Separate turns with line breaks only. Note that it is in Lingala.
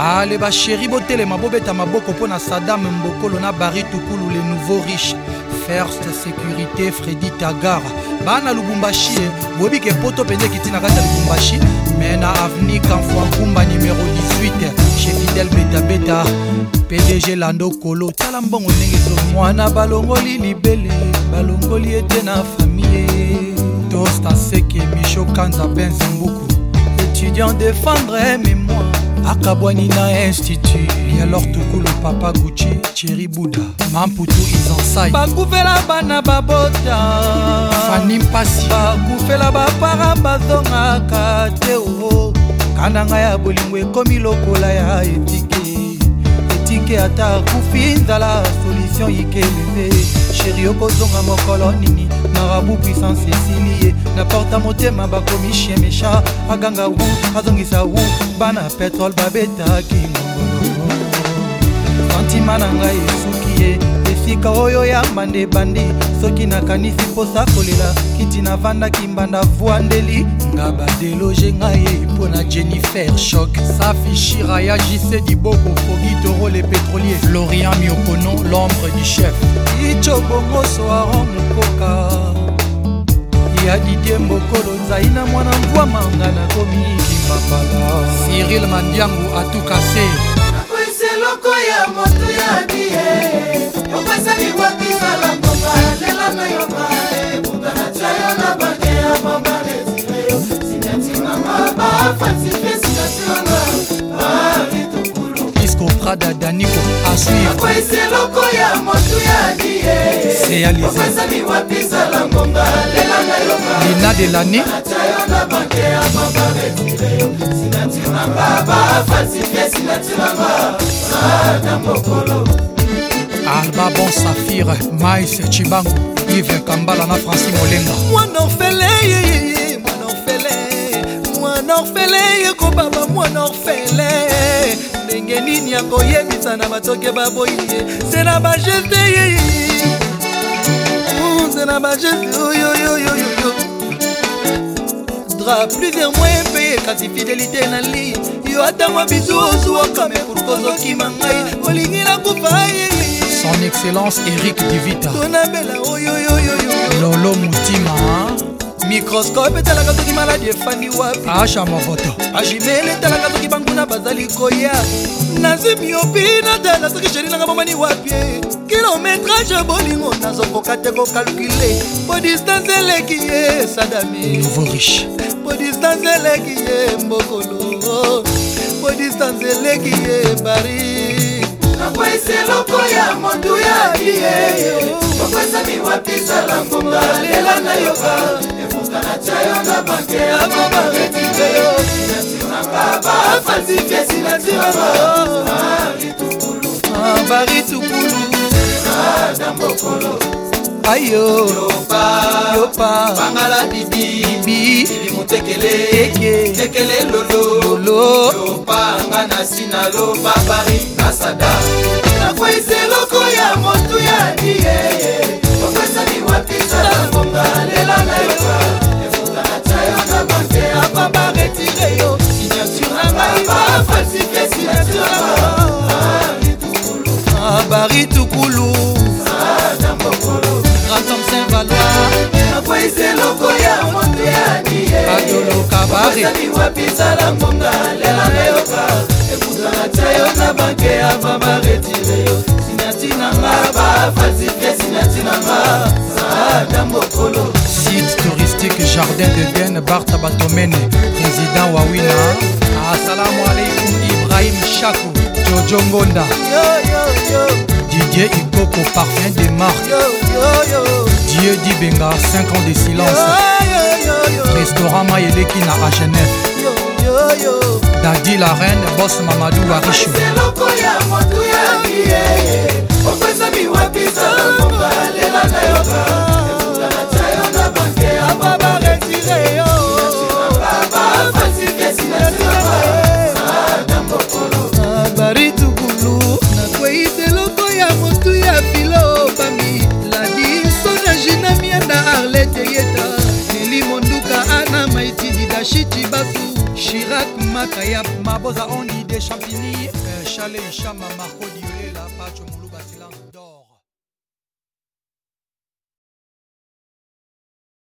ale basheri botelema bobeta maboko mpo na sadam mbokolo na bari tukulu le nouveau riche first sécurité Freddy tagar bana lubumbashi eh. bobi boyebi ke poto mpenza ekiti na kati ya lubumbashi me na aveni kanfoi kumba numero 18 eh. chez fidel betabeta pdg lando kolo tala mbongo ndenge zo mwana balongoli libele balongoli ete na famille tosta seke misho kanza benzambuku. mbuku étudiant défendre mais akabwani na institut ya lor tukulu papa guci cheri buda mamputu izansai bakufela bana babota fani mpasi bakufela bapara bazongaka te o oh, oh. kanda ngai ya bolingo ekomi lokola ya etike soki ata akufi nzala solution yikelele sheri okozonga mokolo nini marabu puissance esili ye na porta motema bakomi chien mécha aganga wu azongisa wu bana petrole babetaki ngongolo santima na ngai esuki ye esika oyo ya mbande bandi soki nakanisi mposa kolela kiti navandaki mbanda vwandeli nga badeloge ngai ye mpo na jennifer shok safi shira ya jise diboko fogi premier lorian miokono l'ombre du chef icho bongoso aron mokoka ya didie mokolo nzai na mwana mvwa manga nakomi kimapala siril mandiangu atukase
eloko ya moto ya bie opesali wakisala mboka lela na yo bae kuta na tya yo na bake
ya mama retire yo sinetimama bafati prada daniko asliseloko ya motu ya dieesami wapisala ngonga lelanga yolina delani yo na banke ya bamba
retire sinatinanga
bafalsifie sinatinanga ata mokolo alba bon safir mais chibango ive kambala na franci molenga
mwana orfele yeye mwana orfele mwana orfele yekobaba mwana orfele ndenge nini ya koyebisa na batoke baboyi ye se na bajete ye se na bajete oyoyoyoyoyo dra plusieurs moyen peye kasi fidelité na li yo atango bizu ozuwaka mepuluka ozokima ngai olingi nakufa ye
son excellence eric divita tonabela oyoyoyoyo oh, lolo motima mikroskope etalaka soki maladi efandi wapi asha movoto ajimele etalaka soki banguna
bazali koya nazwi miopi natala soki sheri nanga bomani wapi e? kilometrage bolingo nazokoka te kokalkule po distance eleki ye
sadami
po distance eleki ye mbokolo po distance eleki ye bari nakwesi eloko ya monduya ye okwesami wapi sala ngonga lela na yoka natya yo na banke yango baretire yo sinasinanga bafalsifie sinasinanga maritukulu baritukulu adambokolo ayo yopa yopa bangala bibi bibi motekele tekele lolo lolo yopa nga na sina loba pari kasada ezali wapi tala ngonga lela nayoka ekutana tia yo na banke ya babaretire yo sinati nanga
bafalsifie sinati nanga sada mokolo site touristique jardin de ben barta batomene président wawina asalamu ah, alaikum ibrahim shaku jojo ngonda didier ikoko parfum de marque dieu dibenga 5 ans de silence yo, yo. restaurant ma eleki na hnf
H&M.
dadi la reine bos mamadu warisho
okwesami wapisa mobalelanayoko
Chaque matin, ma boza, on y des champignons. Un chalet, un ma la